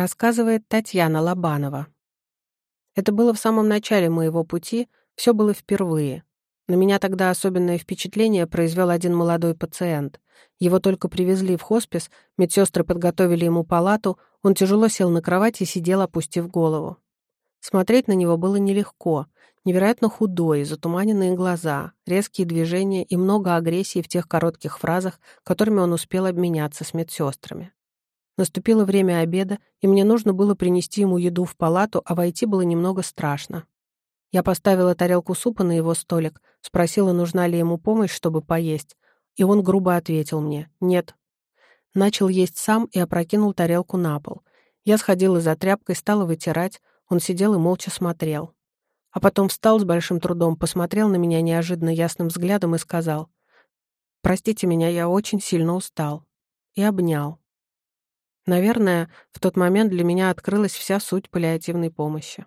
Рассказывает Татьяна Лобанова. Это было в самом начале моего пути, все было впервые. На меня тогда особенное впечатление произвел один молодой пациент. Его только привезли в хоспис, медсестры подготовили ему палату, он тяжело сел на кровать и сидел, опустив голову. Смотреть на него было нелегко. Невероятно худой, затуманенные глаза, резкие движения и много агрессии в тех коротких фразах, которыми он успел обменяться с медсестрами. Наступило время обеда, и мне нужно было принести ему еду в палату, а войти было немного страшно. Я поставила тарелку супа на его столик, спросила, нужна ли ему помощь, чтобы поесть, и он грубо ответил мне «нет». Начал есть сам и опрокинул тарелку на пол. Я сходила за тряпкой, стала вытирать, он сидел и молча смотрел. А потом встал с большим трудом, посмотрел на меня неожиданно ясным взглядом и сказал «Простите меня, я очень сильно устал». И обнял. Наверное, в тот момент для меня открылась вся суть паллиативной помощи.